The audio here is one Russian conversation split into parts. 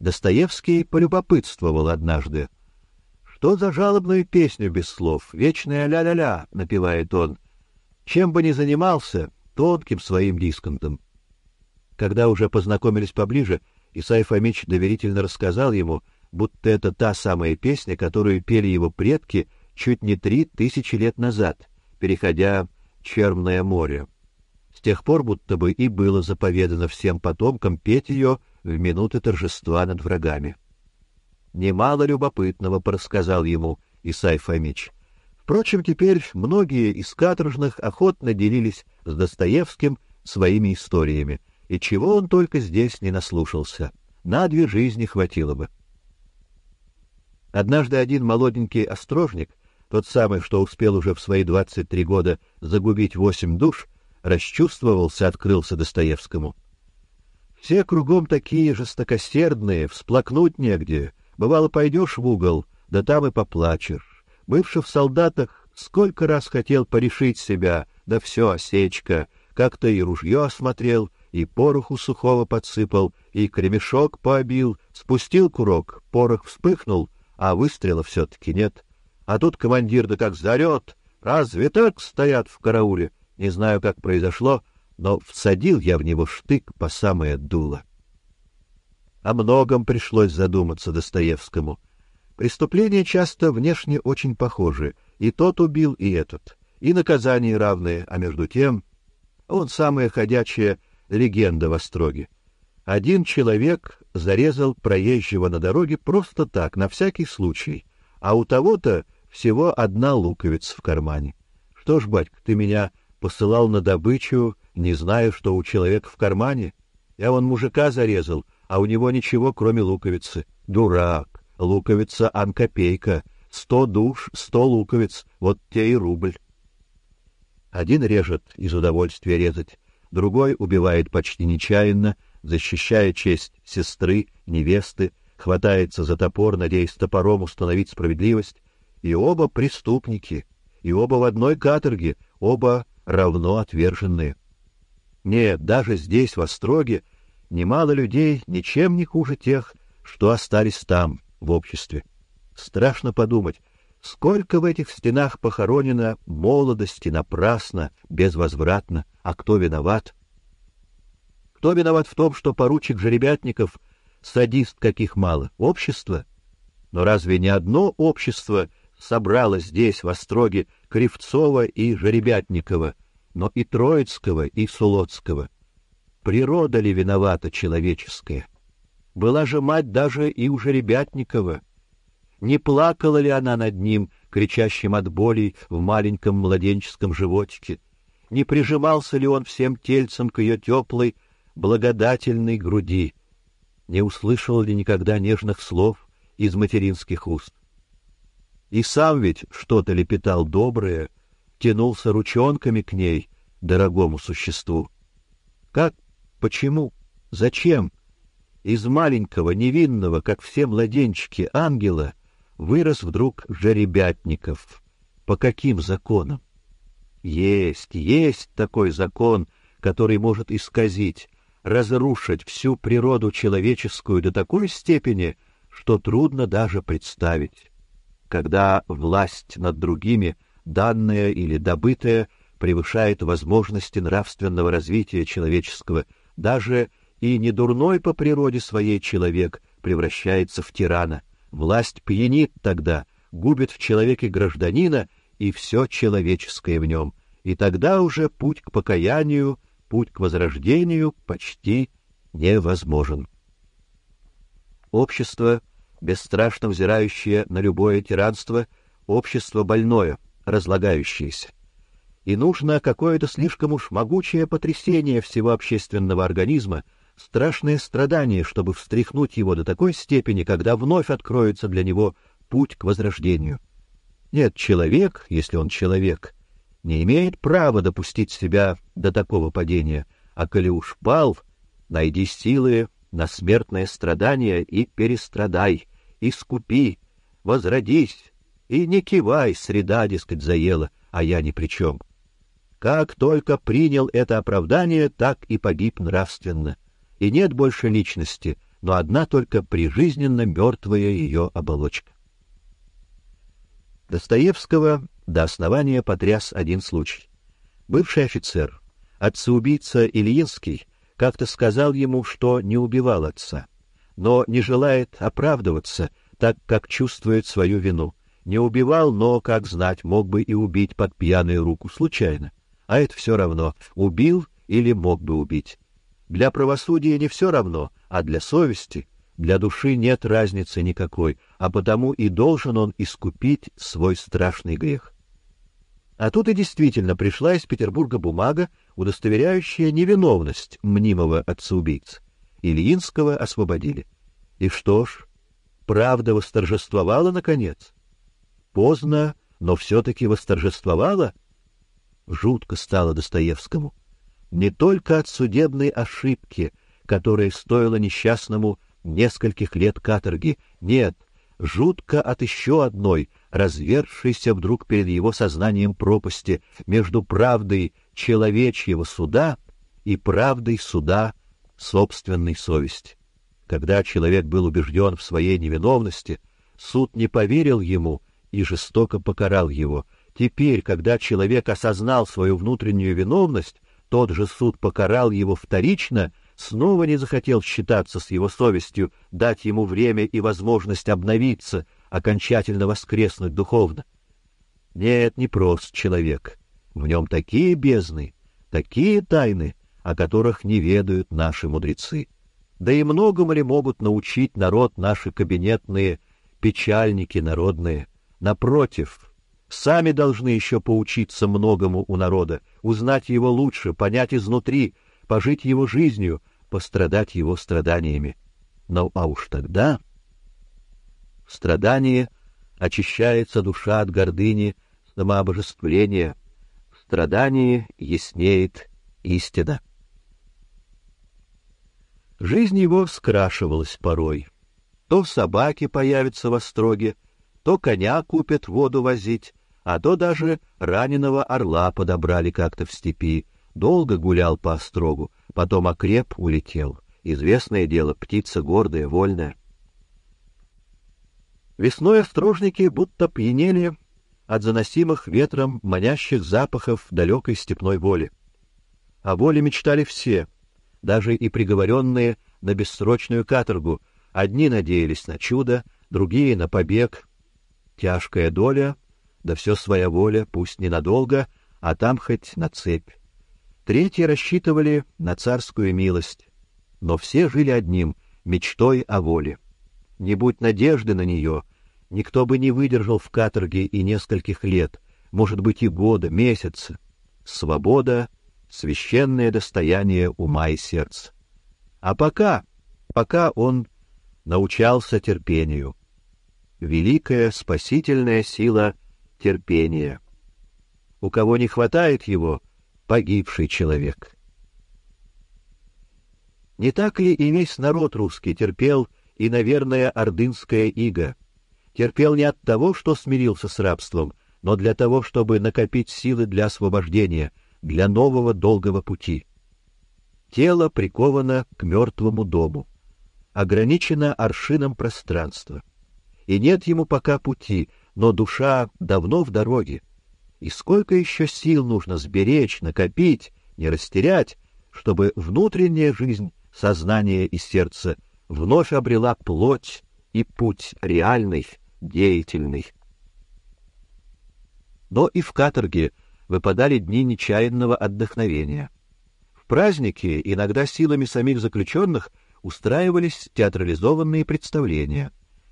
Достоевский полюбопытствовал однажды. «Что за жалобную песню без слов? Вечная ля-ля-ля», — напевает он. «Чем бы ни занимался, тонким своим дисконтом». Когда уже познакомились поближе, Исаий Фомич доверительно рассказал ему, будто это та самая песня, которую пели его предки чуть не три тысячи лет назад, переходя Черное море. С тех пор будто бы и было заповедано всем потомкам петь ее в минуты торжества над врагами. Немало любопытного порассказал ему Исай Фомич. Впрочем, теперь многие из каторжных охотно делились с Достоевским своими историями, и чего он только здесь не наслушался. На две жизни хватило бы. Однажды один молоденький острожник, тот самый, что успел уже в свои двадцать три года загубить восемь душ, расчувствовался, открылся Достоевскому. Все кругом такие жестокосердные, всплакнуть негде. Бывало, пойдешь в угол, да там и поплачешь. Бывший в солдатах, сколько раз хотел порешить себя, да все осечка. Как-то и ружье осмотрел, и пороху сухого подсыпал, и кремешок пообил, спустил курок, порох вспыхнул, а выстрела все-таки нет. А тут командир да как зарет, разве так стоят в карауле? Не знаю, как произошло, но всадил я в него штык по самое дуло. О многом пришлось задуматься Достоевскому. Преступления часто внешне очень похожи, и тот убил, и этот, и наказания равные, а между тем он самая ходячая легенда в Остроге. Один человек зарезал проезжего на дороге просто так, на всякий случай, а у того-то всего одна луковица в кармане. Что ж, батька, ты меня посылал на добычу, не зная, что у человека в кармане. Я вон мужика зарезал, а у него ничего, кроме луковицы. Дурак. Луковица анкопейка. Сто душ, сто луковиц. Вот те и рубль. Один режет из удовольствия резать, другой убивает почти нечаянно, защищая честь сестры, невесты, хватается за топор, надеясь топором установить справедливость, и оба преступники, и оба в одной каторге, оба равно отверженные. Нет, даже здесь, в Остроге, немало людей ничем не хуже тех, что остались там, в обществе. Страшно подумать, сколько в этих стенах похоронено молодости напрасно, безвозвратно, а кто виноват? Кто виноват в том, что поручик Жеребятников садист каких мало? Общество? Но разве не одно общество собрало здесь, в Остроге, Кривцова и Жеребятникова, но и Троицкого и Сулоцкого. Природа ли виновата человеческая? Была же мать даже и у Жеребятникова. Не плакала ли она над ним, кричащим от боли в маленьком младенческом животике? Не прижимался ли он всем тельцем к ее теплой, благодательной груди? Не услышал ли никогда нежных слов из материнских уст? И сам ведь что-то лепетал доброе, тянулся ручонками к ней, дорогому существу. Как? Почему? Зачем? Из маленького, невинного, как все младенчики, ангела вырос вдруг жеребятников. По каким законам? Есть, есть такой закон, который может исказить, разрушить всю природу человеческую до такой степени, что трудно даже представить когда власть над другими, данная или добытая, превышает возможности нравственного развития человеческого, даже и недурной по природе своей человек превращается в тирана. Власть пьянит тогда, губит в человеке гражданина и все человеческое в нем, и тогда уже путь к покаянию, путь к возрождению почти невозможен. Общество бесстрашно взирающее на любое тиранство, общество больное, разлагающееся. И нужно какое-то слишком уж могучее потрясение всего общественного организма, страшное страдание, чтобы встряхнуть его до такой степени, когда вновь откроется для него путь к возрождению. Нет, человек, если он человек, не имеет права допустить себя до такого падения, а коли уж пал, найди силы на смертное страдание и перестрадай, искупи, возродись, и не кивай, среда, дескать, заела, а я ни при чем. Как только принял это оправдание, так и погиб нравственно. И нет больше личности, но одна только прижизненно мертвая ее оболочка. Достоевского до основания потряс один случай. Бывший офицер, отца-убийца Ильинский, как-то сказал ему, что не убивал отца, но не желает оправдываться, так как чувствует свою вину. Не убивал, но, как знать, мог бы и убить под пьяную руку случайно. А это все равно, убил или мог бы убить. Для правосудия не все равно, а для совести — для души нет разницы никакой, а потому и должен он искупить свой страшный грех. А тут и действительно пришла из Петербурга бумага, удостоверяющая невиновность мнимого отца-убийцы. Ильинского освободили. И что ж, правда восторжествовала наконец. Поздно, но все-таки восторжествовала. Жутко стало Достоевскому. Не только от судебной ошибки, которая стоила несчастному нескольких лет каторги. Нет, жутко от еще одной, развершейся вдруг перед его сознанием пропасти между правдой человечьего суда и правдой суда собственной совести. Когда человек был убежден в своей невиновности, суд не поверил ему и жестоко покарал его. Теперь, когда человек осознал свою внутреннюю виновность, тот же суд покарал его вторично снова не захотел считаться с его совестью, дать ему время и возможность обновиться, окончательно воскреснуть духовно. Нет, не прост человек. В нем такие бездны, такие тайны, о которых не ведают наши мудрецы. Да и многому ли могут научить народ наши кабинетные печальники народные? Напротив, сами должны еще поучиться многому у народа, узнать его лучше, понять изнутри, пожить его жизнью, пострадать его страданиями. Но а уж тогда в страдании очищается душа от гордыни, самообожествления, в страдании яснеет истина. Жизнь его скрашивалась порой. То собаки появятся в остроге, то коня купят воду возить, а то даже раненого орла подобрали как-то в степи. Долго гулял по острогу, потом окреп, улетел. Известное дело, птица гордая, вольная. Весной острожники будто пьянели от заносимых ветром манящих запахов далекой степной воли. О воле мечтали все, даже и приговоренные на бессрочную каторгу. Одни надеялись на чудо, другие — на побег. Тяжкая доля, да все своя воля, пусть ненадолго, а там хоть на цепь. Третьи рассчитывали на царскую милость, но все жили одним — мечтой о воле. Не будь надежды на нее, никто бы не выдержал в каторге и нескольких лет, может быть и года, месяца. Свобода — священное достояние ума и сердца. А пока, пока он научался терпению. Великая спасительная сила терпения. У кого не хватает его — погибший человек. Не так ли и весь народ русский терпел и, наверное, ордынская ига? Терпел не от того, что смирился с рабством, но для того, чтобы накопить силы для освобождения, для нового долгого пути. Тело приковано к мертвому дому, ограничено аршином пространства. И нет ему пока пути, но душа давно в дороге, и сколько еще сил нужно сберечь, накопить, не растерять, чтобы внутренняя жизнь сознания и сердца вновь обрела плоть и путь реальный, деятельный. Но и в каторге выпадали дни нечаянного отдохновения. В праздники, иногда силами самих заключенных, устраивались театрализованные представления.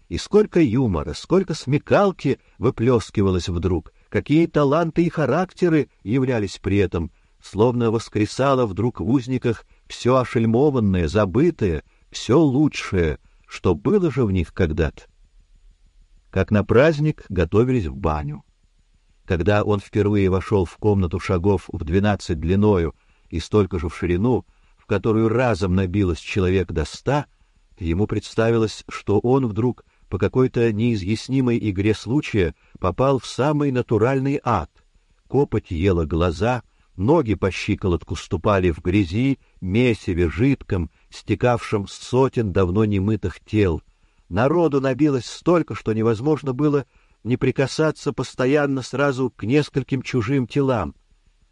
И сколько юмора, сколько смекалки выплескивалось вдруг, какие таланты и характеры являлись при этом, словно воскресало вдруг в узниках все ошельмованное, забытое, все лучшее, что было же в них когда-то. Как на праздник готовились в баню. Когда он впервые вошел в комнату шагов в двенадцать длиною и столько же в ширину, в которую разом набилось человек до ста, ему представилось, что он вдруг по какой-то неизъяснимой игре случая попал в самый натуральный ад. Копоть ела глаза, ноги по щиколотку ступали в грязи, месиве жидком, стекавшем с сотен давно немытых тел. Народу набилось столько, что невозможно было не прикасаться постоянно сразу к нескольким чужим телам.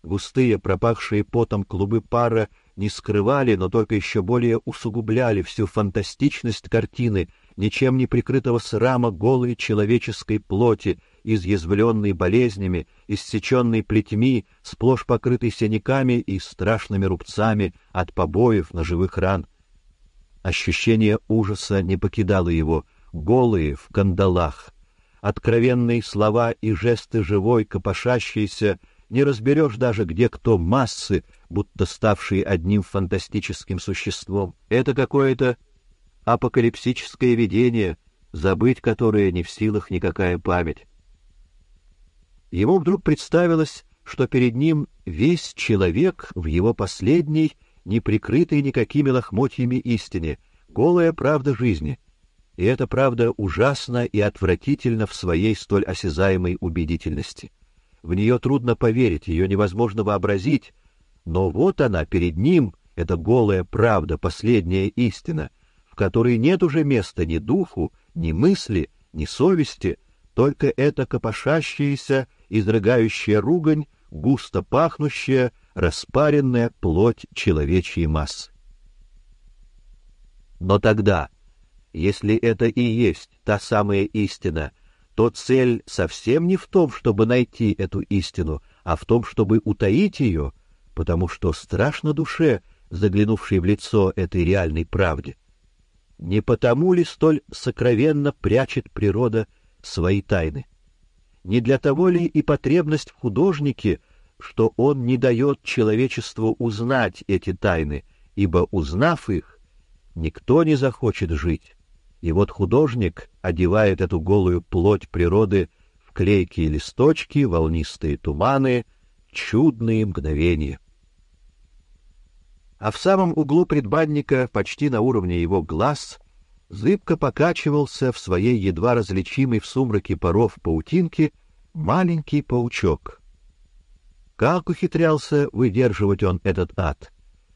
Густые, пропахшие потом клубы пара не скрывали, но только еще более усугубляли всю фантастичность картины, ничем не прикрытого срама голой человеческой плоти, изъязвленной болезнями, иссеченной плетьми, сплошь покрытой синяками и страшными рубцами от побоев ножевых ран. Ощущение ужаса не покидало его, голые в кандалах, откровенные слова и жесты живой, копошащиеся, не разберешь даже, где кто массы, будто ставшие одним фантастическим существом. Это какое-то апокалипсическое видение, забыть которое не в силах никакая память. Ему вдруг представилось, что перед ним весь человек в его последней, не прикрытой никакими лохмотьями истине, голая правда жизни. И эта правда ужасна и отвратительна в своей столь осязаемой убедительности. В нее трудно поверить, ее невозможно вообразить, но вот она перед ним, эта голая правда, последняя истина — в которой нет уже места ни духу, ни мысли, ни совести, только эта копошащаяся, изрыгающая ругань, густо пахнущая, распаренная плоть человечьей массы. Но тогда, если это и есть та самая истина, то цель совсем не в том, чтобы найти эту истину, а в том, чтобы утаить ее, потому что страшно душе, заглянувшей в лицо этой реальной правде. Не потому ли столь сокровенно прячет природа свои тайны? Не для того ли и потребность в художнике, что он не дает человечеству узнать эти тайны, ибо узнав их, никто не захочет жить. И вот художник одевает эту голую плоть природы в клейкие листочки, волнистые туманы, чудные мгновения а в самом углу предбанника, почти на уровне его глаз, зыбко покачивался в своей едва различимой в сумраке паров паутинки маленький паучок. Как ухитрялся выдерживать он этот ад?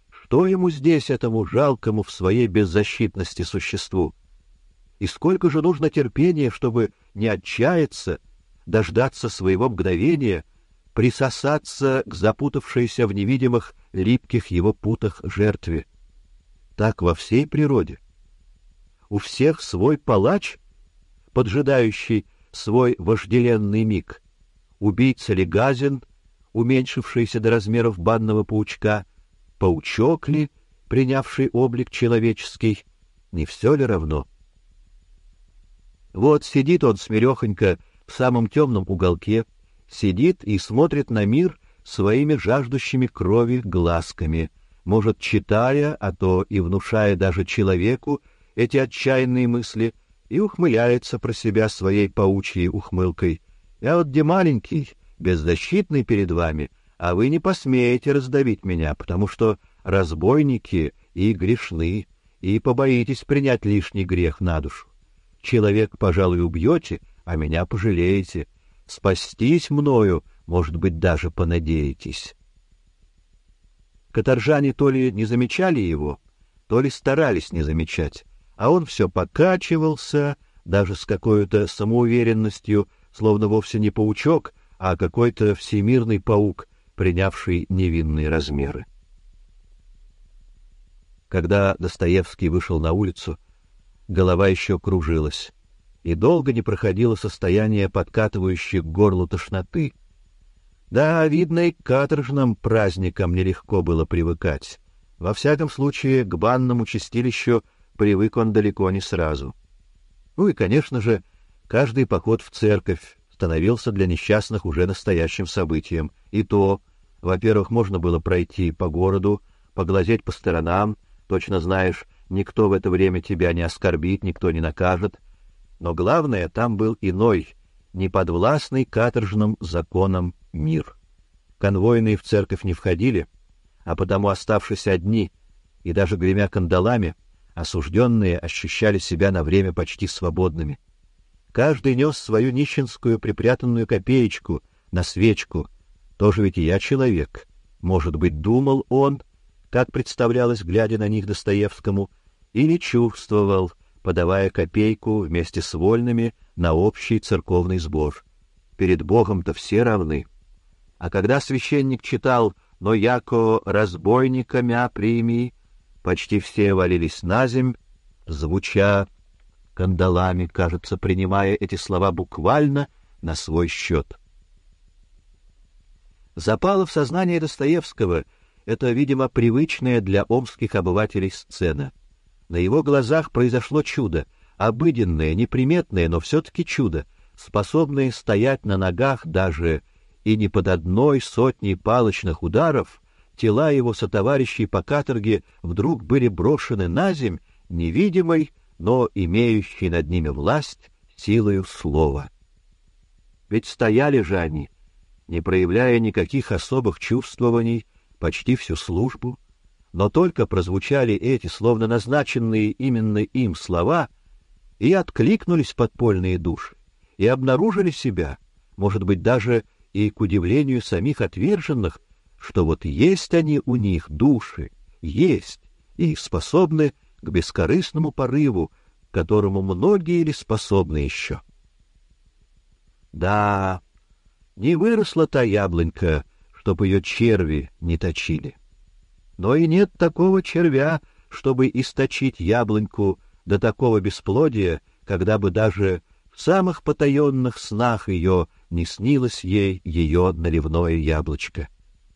Что ему здесь, этому жалкому в своей беззащитности существу? И сколько же нужно терпения, чтобы не отчаяться, дождаться своего мгновения — присосаться к запутавшейся в невидимых липких его путах жертве. Так во всей природе. У всех свой палач, поджидающий свой вожделенный миг. Убийца ли газен, уменьшившийся до размеров банного паучка, паучок ли, принявший облик человеческий, не все ли равно? Вот сидит он смирехонько в самом темном уголке, сидит и смотрит на мир своими жаждущими крови глазками, может, читая, а то и внушая даже человеку эти отчаянные мысли, и ухмыляется про себя своей паучьей ухмылкой. Я вот где маленький, беззащитный перед вами, а вы не посмеете раздавить меня, потому что разбойники и грешны, и побоитесь принять лишний грех на душу. Человек, пожалуй, убьете, а меня пожалеете — спастись мною, может быть, даже понадеетесь. Каторжане то ли не замечали его, то ли старались не замечать, а он все покачивался, даже с какой-то самоуверенностью, словно вовсе не паучок, а какой-то всемирный паук, принявший невинные размеры. Когда Достоевский вышел на улицу, голова еще кружилась и долго не проходило состояние подкатывающей к горлу тошноты. Да, видно, и к каторжным праздникам нелегко было привыкать. Во всяком случае, к банному чистилищу привык он далеко не сразу. Ну и, конечно же, каждый поход в церковь становился для несчастных уже настоящим событием. И то, во-первых, можно было пройти по городу, поглазеть по сторонам, точно знаешь, никто в это время тебя не оскорбит, никто не накажет, но главное, там был иной, неподвластный каторжным законам мир. Конвойные в церковь не входили, а потому, оставшись одни и даже гремя кандалами, осужденные ощущали себя на время почти свободными. Каждый нес свою нищенскую припрятанную копеечку на свечку. Тоже ведь и я человек. Может быть, думал он, как представлялось, глядя на них Достоевскому, или чувствовал, подавая копейку вместе с вольными на общий церковный сбор. Перед Богом-то все равны. А когда священник читал «Но яко разбойника мя прими», почти все валились на земь, звуча кандалами, кажется, принимая эти слова буквально на свой счет. Запало в сознание Достоевского это, видимо, привычная для омских обывателей сцена. На его глазах произошло чудо, обыденное, неприметное, но все-таки чудо, способное стоять на ногах даже и не под одной сотней палочных ударов, тела его сотоварищей по каторге вдруг были брошены на земь невидимой, но имеющей над ними власть силою слова. Ведь стояли же они, не проявляя никаких особых чувствований, почти всю службу, но только прозвучали эти, словно назначенные именно им слова, и откликнулись подпольные души, и обнаружили себя, может быть, даже и к удивлению самих отверженных, что вот есть они у них души, есть, и способны к бескорыстному порыву, которому многие ли способны еще. Да, не выросла та яблонька, чтоб ее черви не точили. Но и нет такого червя, чтобы источить яблоньку до такого бесплодия, когда бы даже в самых потаенных снах ее не снилось ей ее наливное яблочко.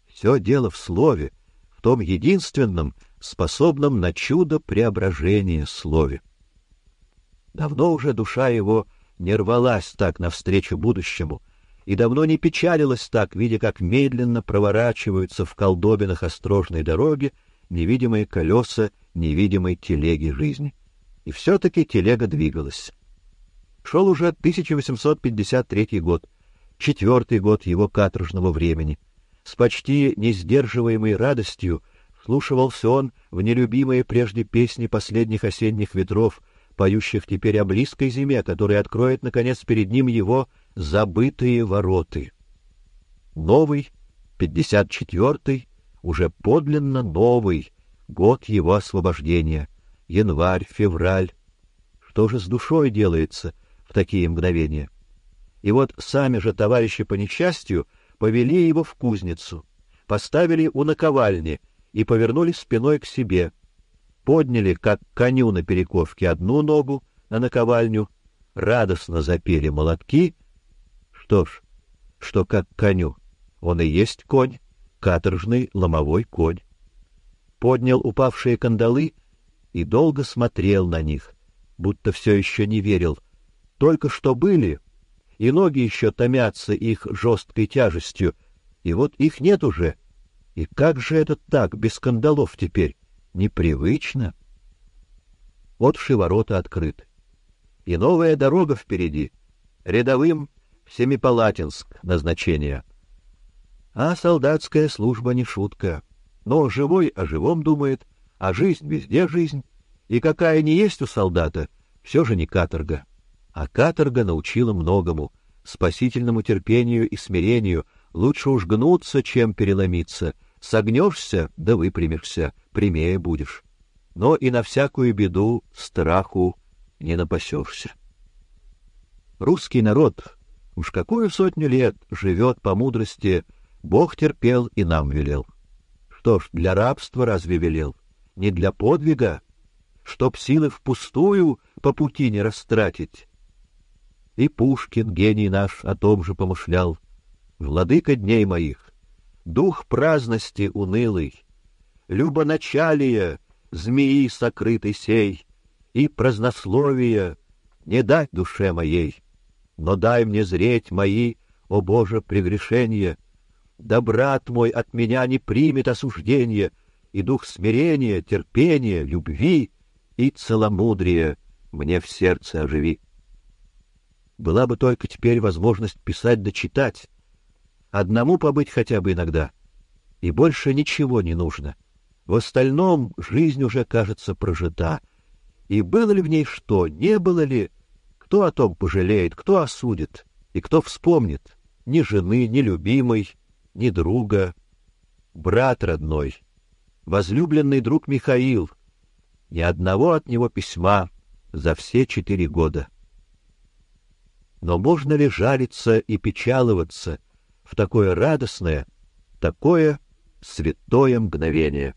Все дело в слове, в том единственном, способном на чудо преображения слове. Давно уже душа его не рвалась так навстречу будущему, и давно не печалилась так, видя, как медленно проворачиваются в колдобинах острожной дороги невидимые колеса невидимой телеги жизни. И все-таки телега двигалась. Шел уже 1853 год, четвертый год его каторжного времени. С почти несдерживаемой радостью вслушивался он в нелюбимые прежде песни последних осенних ветров, поющих теперь о близкой зиме, которая откроет, наконец, перед ним его забытые вороты. Новый, пятьдесят четвертый, уже подлинно новый, год его освобождения, январь, февраль. Что же с душой делается в такие мгновения? И вот сами же товарищи по несчастью повели его в кузницу, поставили у наковальни и повернули спиной к себе, подняли, как коню на перековке, одну ногу на наковальню, радостно запели молотки что ж, что как коню, он и есть конь, каторжный ломовой конь. Поднял упавшие кандалы и долго смотрел на них, будто все еще не верил. Только что были, и ноги еще томятся их жесткой тяжестью, и вот их нет уже. И как же это так, без кандалов теперь? Непривычно. Вот ворота открыты. И новая дорога впереди. Рядовым Семипалатинск назначение. А солдатская служба не шутка. Но живой о живом думает, а жизнь везде жизнь. И какая не есть у солдата, все же не каторга. А каторга научила многому, спасительному терпению и смирению. Лучше уж гнуться, чем переломиться. Согнешься, да выпрямишься, прямее будешь. Но и на всякую беду страху не напасешься. Русский народ Уж какую сотню лет живет по мудрости, Бог терпел и нам велел. Что ж, для рабства разве велел? Не для подвига, чтоб силы впустую по пути не растратить. И Пушкин, гений наш, о том же помышлял. Владыка дней моих, дух праздности унылый, любоначалие змеи сокрытый сей, и празднословие не дать душе моей но дай мне зреть мои, о Боже, прегрешения. Да брат мой от меня не примет осуждения, и дух смирения, терпения, любви и целомудрия мне в сердце оживи. Была бы только теперь возможность писать да читать, одному побыть хотя бы иногда, и больше ничего не нужно. В остальном жизнь уже, кажется, прожита. И было ли в ней что, не было ли, кто о том пожалеет, кто осудит и кто вспомнит? Ни жены, ни любимой, ни друга, брат родной. возлюбленный друг Михаил. Ни одного от него письма за все четыре года. Но можно ли жалиться и печаловаться в такое радостное, такое святое мгновение?